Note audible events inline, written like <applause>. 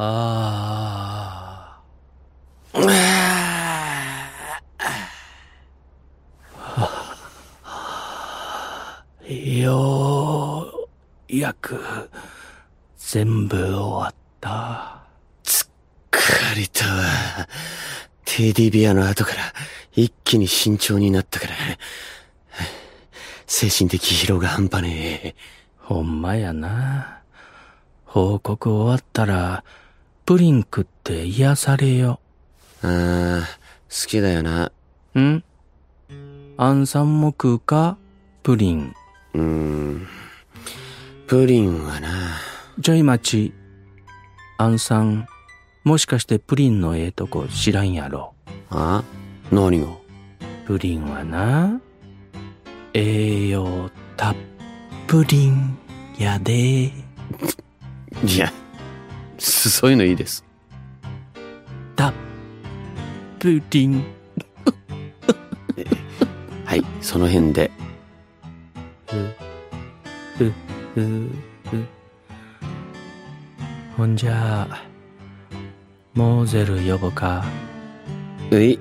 ああ。ようやく全部終わった。疲れたわ。テディビアの後から一気に慎重になったから。精神的疲労が半端ねえ。ほんまやな。報告終わったら、プリン食って癒されよ。ああ、好きだよな。ん？アンさんも食うか？プリン。うーん。プリンはな。ちょい待ち。アンさん、もしかしてプリンのええとこ知らんやろ。あ？何が？プリンはな、栄養たっぷりんやで。いや、そ <laughs> そういうのいいです。たっぷりん。<laughs> はい、その辺で。ほんじゃあ、モーゼル呼ぼか。うい。